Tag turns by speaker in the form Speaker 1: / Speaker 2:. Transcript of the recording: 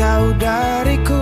Speaker 1: jauh dariku.